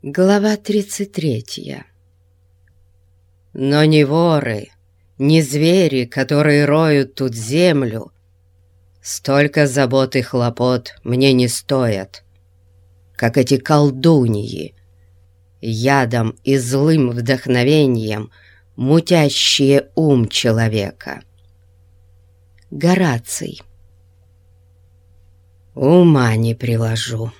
Глава 33 Но не воры, не звери, которые роют тут землю, Столько забот и хлопот мне не стоят, Как эти колдуньи, ядом и злым вдохновением Мутящие ум человека. Гораций. Ума не приложу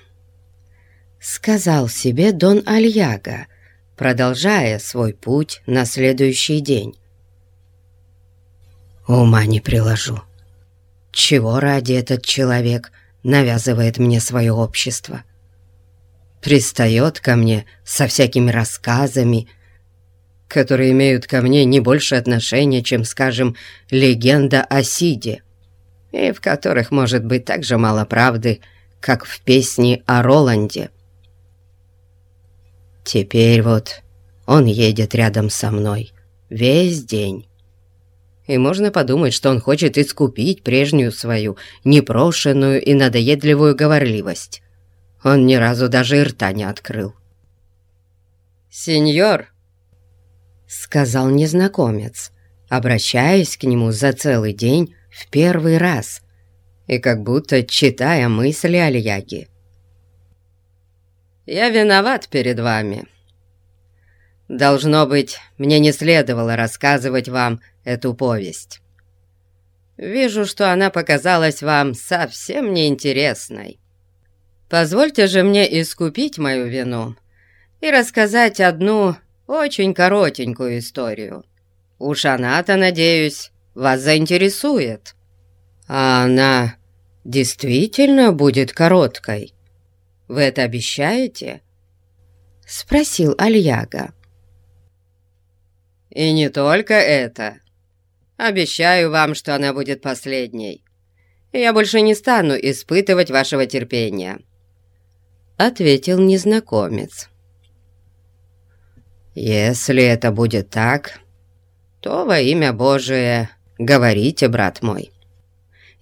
сказал себе Дон Альяга, продолжая свой путь на следующий день. «Ума не приложу. Чего ради этот человек навязывает мне свое общество? Пристает ко мне со всякими рассказами, которые имеют ко мне не больше отношения, чем, скажем, легенда о Сиде, и в которых может быть так же мало правды, как в песне о Роланде». Теперь вот он едет рядом со мной весь день. И можно подумать, что он хочет искупить прежнюю свою непрошенную и надоедливую говорливость. Он ни разу даже и рта не открыл. «Сеньор!» — сказал незнакомец, обращаясь к нему за целый день в первый раз и как будто читая мысли Альяги. Я виноват перед вами. Должно быть, мне не следовало рассказывать вам эту повесть. Вижу, что она показалась вам совсем неинтересной. Позвольте же мне искупить мою вину и рассказать одну очень коротенькую историю. Уж она-то, надеюсь, вас заинтересует. А она действительно будет короткой?» Вы это обещаете?» Спросил Альяга. «И не только это. Обещаю вам, что она будет последней. Я больше не стану испытывать вашего терпения», — ответил незнакомец. «Если это будет так, то во имя Божие говорите, брат мой,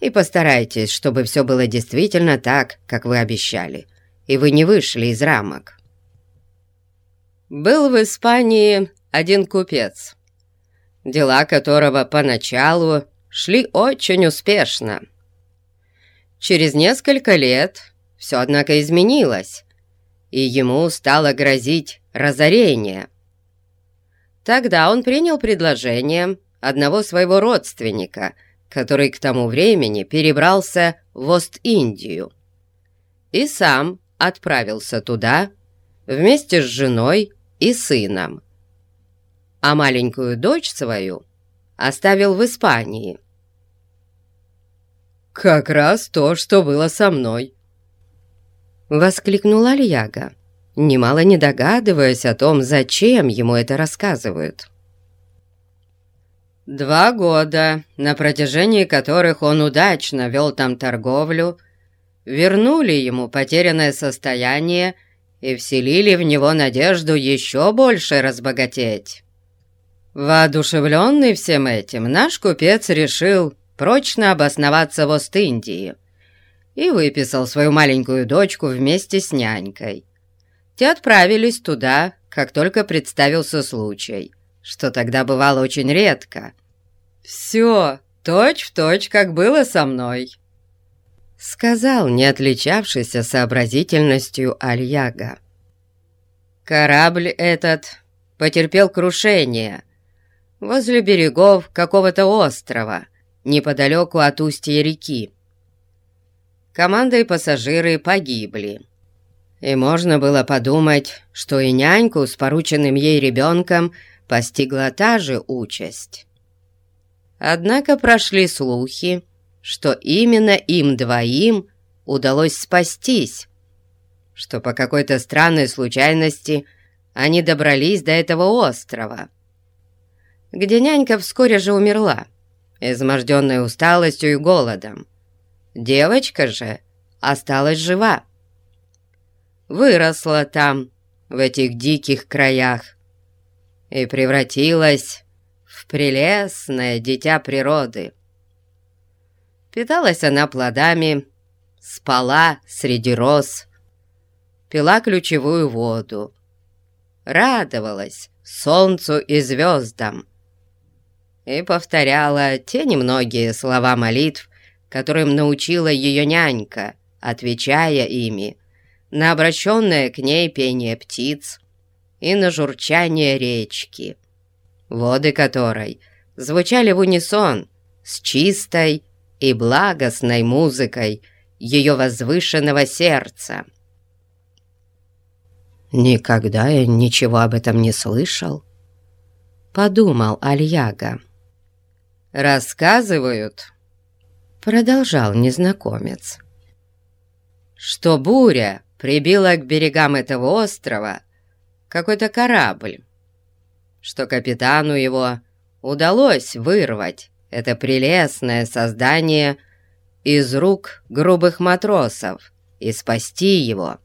и постарайтесь, чтобы все было действительно так, как вы обещали, и вы не вышли из рамок. Был в Испании один купец, дела которого поначалу шли очень успешно. Через несколько лет все, однако, изменилось, и ему стало грозить разорение. Тогда он принял предложение одного своего родственника, который к тому времени перебрался в Ост-Индию, и сам отправился туда вместе с женой и сыном, а маленькую дочь свою оставил в Испании. «Как раз то, что было со мной!» Воскликнул Альяга, немало не догадываясь о том, зачем ему это рассказывают. Два года, на протяжении которых он удачно вел там торговлю, вернули ему потерянное состояние и вселили в него надежду еще больше разбогатеть. Воодушевленный всем этим, наш купец решил прочно обосноваться в Ост-Индии и выписал свою маленькую дочку вместе с нянькой. Те отправились туда, как только представился случай, что тогда бывало очень редко. «Все точь-в-точь, точь, как было со мной», сказал не отличавшийся сообразительностью Альяга. Корабль этот потерпел крушение возле берегов какого-то острова, неподалеку от устья реки. Команда и пассажиры погибли. И можно было подумать, что и няньку с порученным ей ребенком постигла та же участь. Однако прошли слухи, что именно им двоим удалось спастись, что по какой-то странной случайности они добрались до этого острова, где нянька вскоре же умерла, изможденная усталостью и голодом. Девочка же осталась жива. Выросла там, в этих диких краях, и превратилась в прелестное дитя природы. Питалась она плодами, спала среди роз, пила ключевую воду радовалась солнцу и звездам и повторяла те немногие слова молитв, которым научила ее нянька, отвечая ими на обращенное к ней пение птиц и на журчание речки, воды которой звучали в унисон с чистой и благостной музыкой ее возвышенного сердца. «Никогда я ничего об этом не слышал», — подумал Альяга. «Рассказывают», — продолжал незнакомец, «что буря прибила к берегам этого острова какой-то корабль, что капитану его удалось вырвать это прелестное создание из рук грубых матросов и спасти его,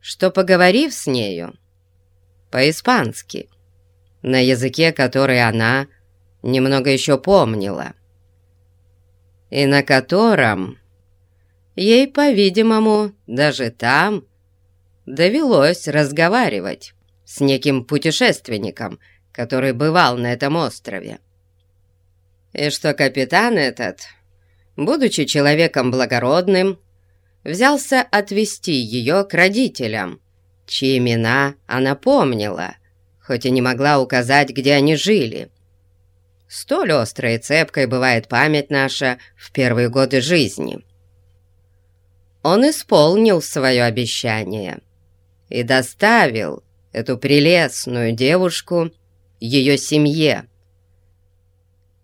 что, поговорив с нею по-испански, на языке, который она немного еще помнила, и на котором ей, по-видимому, даже там довелось разговаривать с неким путешественником, который бывал на этом острове. И что капитан этот, будучи человеком благородным, взялся отвести ее к родителям, чьи имена она помнила, хоть и не могла указать, где они жили. Столь острой и цепкой бывает память наша в первые годы жизни. Он исполнил свое обещание и доставил эту прелестную девушку ее семье,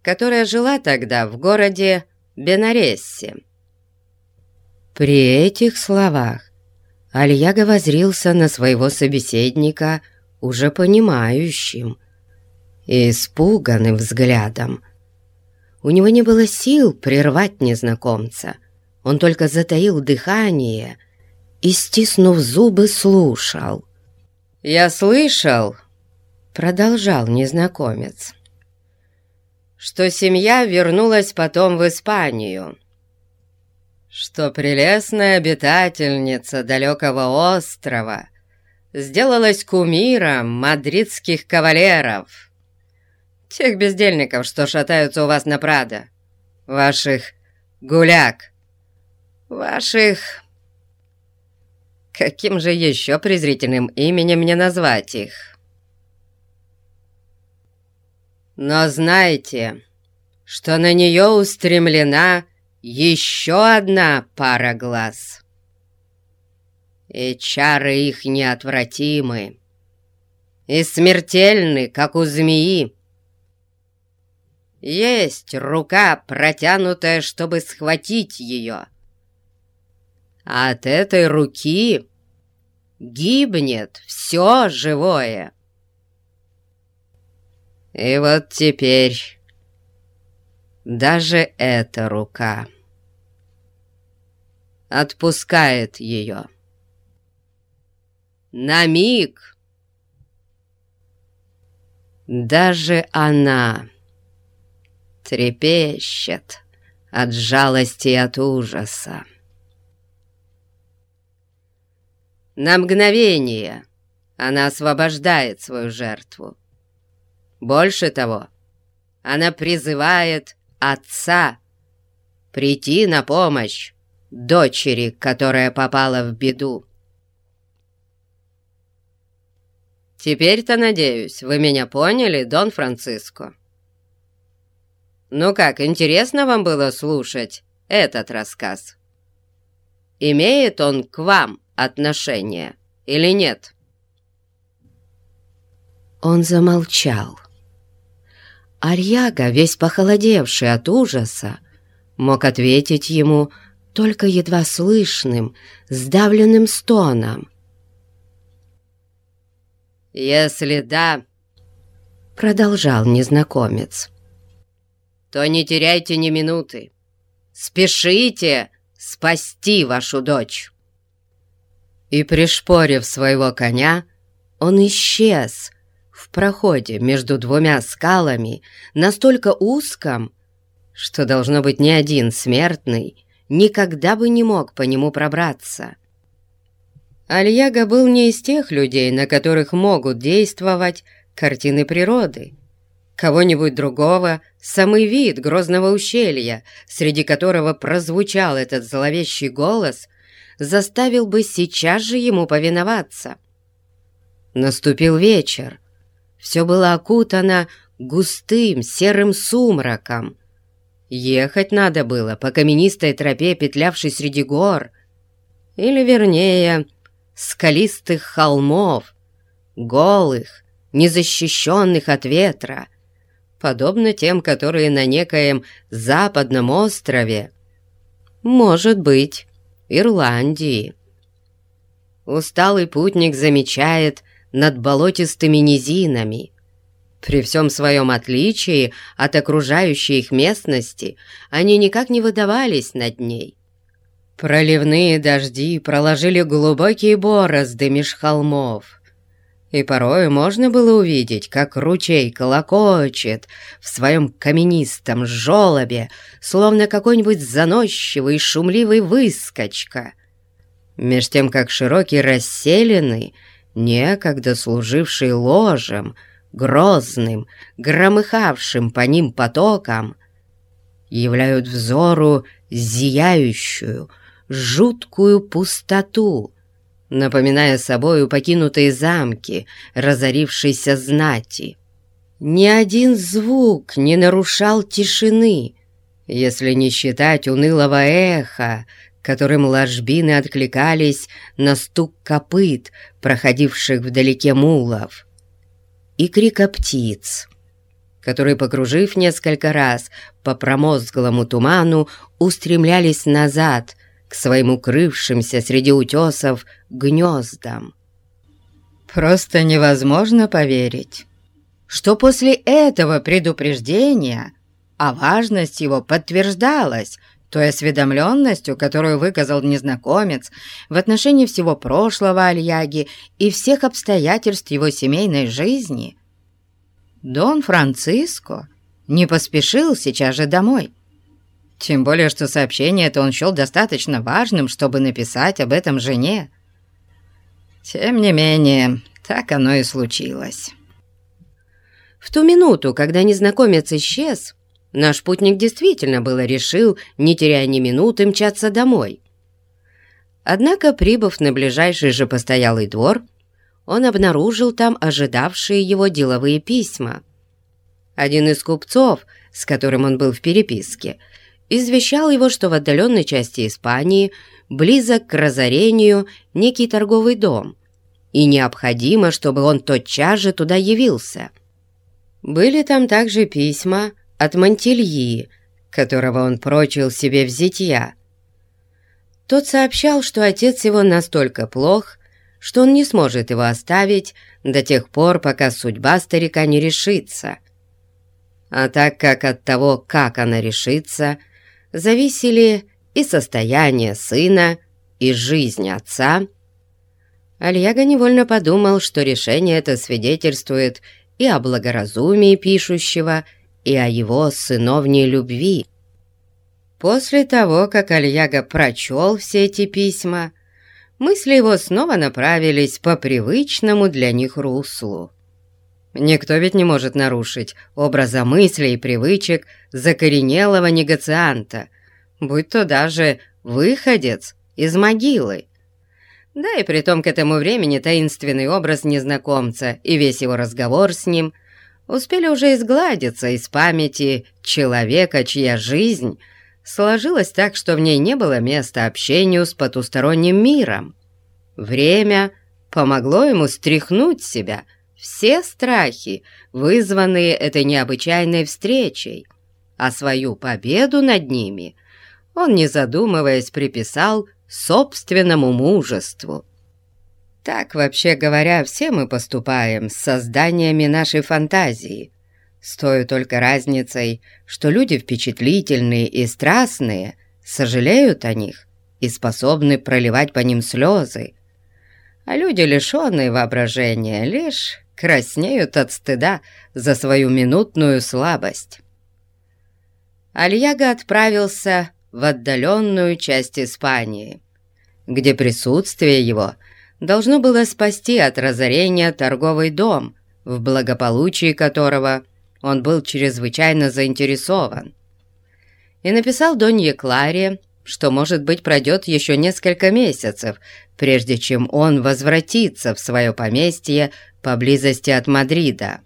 которая жила тогда в городе Бенарессе. При этих словах Альяга возрился на своего собеседника уже понимающим и испуганным взглядом. У него не было сил прервать незнакомца. Он только затаил дыхание и, стиснув зубы, слушал. «Я слышал», — продолжал незнакомец, что семья вернулась потом в Испанию, что прелестная обитательница далекого острова сделалась кумиром мадридских кавалеров, тех бездельников, что шатаются у вас на Прадо, ваших гуляк, ваших... Каким же еще презрительным именем мне назвать их?» Но знайте, что на нее устремлена еще одна пара глаз. И чары их неотвратимы, и смертельны, как у змеи. Есть рука, протянутая, чтобы схватить ее. А от этой руки гибнет все живое. И вот теперь даже эта рука отпускает ее. На миг даже она трепещет от жалости и от ужаса. На мгновение она освобождает свою жертву. Больше того, она призывает отца прийти на помощь дочери, которая попала в беду. Теперь-то, надеюсь, вы меня поняли, Дон Франциско? Ну как, интересно вам было слушать этот рассказ? Имеет он к вам отношение или нет?» Он замолчал. Арьяга, весь похолодевший от ужаса, мог ответить ему только едва слышным, сдавленным стоном. «Если да», — продолжал незнакомец, — «то не теряйте ни минуты. Спешите спасти вашу дочь». И, пришпорив своего коня, он исчез — в проходе между двумя скалами, настолько узком, что, должно быть, ни один смертный никогда бы не мог по нему пробраться. Альяга был не из тех людей, на которых могут действовать картины природы. Кого-нибудь другого, самый вид грозного ущелья, среди которого прозвучал этот зловещий голос, заставил бы сейчас же ему повиноваться. Наступил вечер. Все было окутано густым серым сумраком. Ехать надо было по каменистой тропе, петлявшей среди гор, или, вернее, скалистых холмов, голых, незащищенных от ветра, подобно тем, которые на некоем западном острове, может быть, Ирландии. Усталый путник замечает над болотистыми низинами. При всем своем отличии от окружающей их местности они никак не выдавались над ней. Проливные дожди проложили глубокие борозды меж холмов, и порой можно было увидеть, как ручей колокочет в своем каменистом жолобе, словно какой-нибудь заносчивый шумливый выскочка. Меж тем, как широкий расселенный, некогда служивший ложем, грозным, громыхавшим по ним потоком, являют взору зияющую, жуткую пустоту, напоминая собою покинутые замки разорившейся знати. Ни один звук не нарушал тишины, если не считать унылого эха, которым ложбины откликались на стук копыт, проходивших вдалеке мулов, и крика птиц, которые, покружив несколько раз по промозглому туману, устремлялись назад к своим укрывшимся среди утесов гнездам. Просто невозможно поверить, что после этого предупреждения, а важность его подтверждалась той осведомленностью, которую выказал незнакомец в отношении всего прошлого Альяги и всех обстоятельств его семейной жизни, Дон Франциско не поспешил сейчас же домой. Тем более, что сообщение это он счел достаточно важным, чтобы написать об этом жене. Тем не менее, так оно и случилось. В ту минуту, когда незнакомец исчез, наш путник действительно было решил, не теряя ни минуты, мчаться домой. Однако, прибыв на ближайший же постоялый двор, он обнаружил там ожидавшие его деловые письма. Один из купцов, с которым он был в переписке, извещал его, что в отдаленной части Испании близок к разорению некий торговый дом, и необходимо, чтобы он тотчас же туда явился. Были там также письма от Монтельи, которого он прочил себе в зятья. Тот сообщал, что отец его настолько плох, что он не сможет его оставить до тех пор, пока судьба старика не решится. А так как от того, как она решится, зависели и состояние сына, и жизнь отца, Альяга невольно подумал, что решение это свидетельствует и о благоразумии пишущего, и о его сыновней любви. После того, как Альяга прочел все эти письма, мысли его снова направились по привычному для них руслу. Никто ведь не может нарушить образа мыслей и привычек закоренелого негацианта, будь то даже выходец из могилы. Да и притом к этому времени таинственный образ незнакомца и весь его разговор с ним успели уже изгладиться из памяти человека, чья жизнь сложилась так, что в ней не было места общению с потусторонним миром. Время помогло ему стряхнуть себя – все страхи, вызванные этой необычайной встречей, а свою победу над ними он, не задумываясь, приписал собственному мужеству. Так, вообще говоря, все мы поступаем с созданиями нашей фантазии, с той только разницей, что люди впечатлительные и страстные сожалеют о них и способны проливать по ним слезы, а люди, лишенные воображения, лишь краснеют от стыда за свою минутную слабость. Альяга отправился в отдаленную часть Испании, где присутствие его должно было спасти от разорения торговый дом, в благополучии которого он был чрезвычайно заинтересован. И написал Донье Кларе, что, может быть, пройдет еще несколько месяцев, прежде чем он возвратится в свое поместье поблизости от Мадрида.